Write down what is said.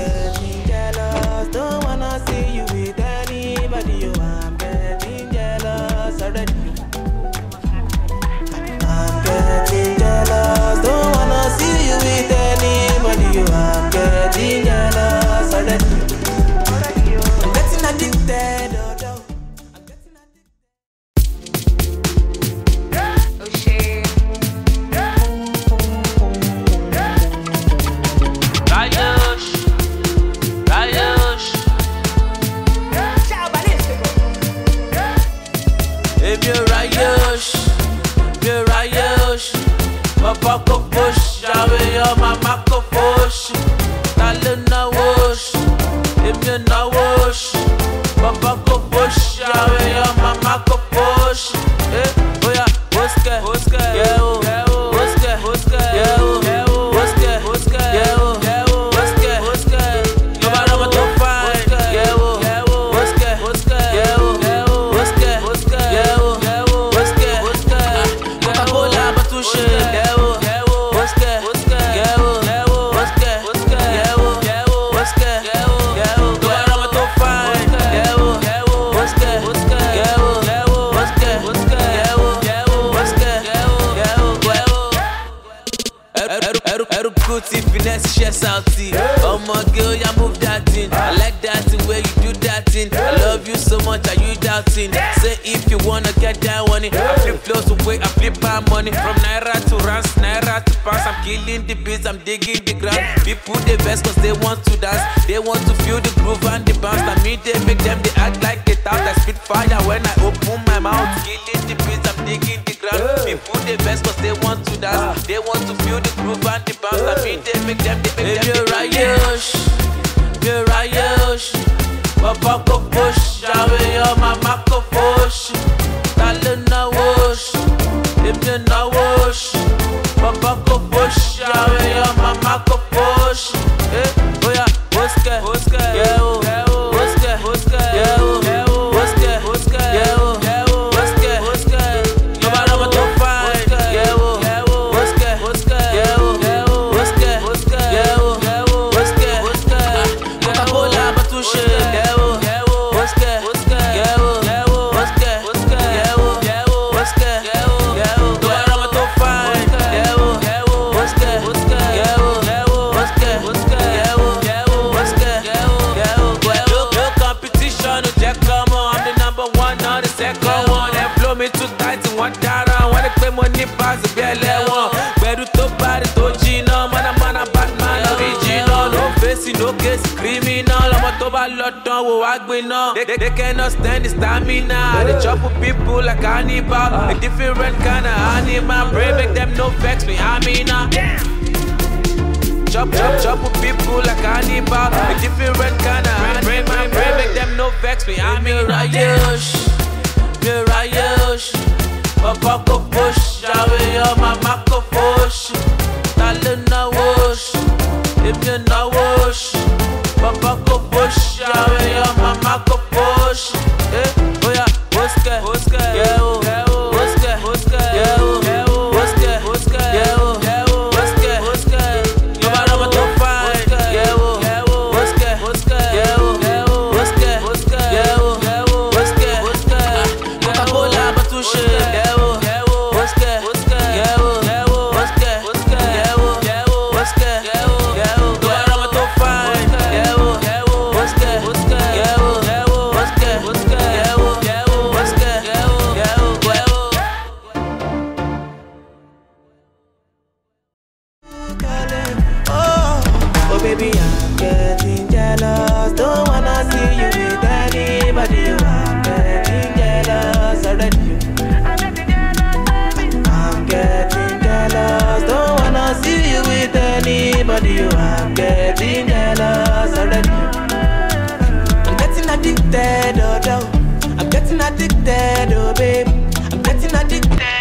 yeah. Birayosh, Birayosh, Papa Kokosh, oh, your Mama Kokosh. Gucci finesse ṣẹ́ Saudi. Ọmọge ó yá move that thing. I like that thing where you do that thing. I love you so much, are you doubting? Say if you wanna get that money. I flip flows away, I flip my money. From Naira to rands, Naira to pounds. I'm killing the beats, I'm digging the ground. People they best cause they want to dance. They want to feel the groove and the bounce. I me they make them they act like it out. I spit fire when I open my mouth. Killing the beats, I'm digging the ground. People they best cause they want to dance. Ah. They want to groove and the bounce. I make them make them they make them. Mi ò ráyè oṣù, bàbá kò fòṣì, àwọn èèyàn màmá kò fòṣì. Ta ló náwó oṣù? Èmi ò tó bá lọ tán wò wá gbiná. They, they, cannot stand the stamina. They chop with people like cannibal. A different kind of animal. Pray make them no vex me, Amina. Chop, chop, chop with people like cannibal. A different kind of animal. Pray, make them no vex me, Amina. Mi ò ráyè oṣù, mi ò ráyè oṣù. Bàbá kò mal que. I'm getting jealous already. I'm getting addicted, oh, no. I'm getting addicted, oh, baby. I'm getting addicted.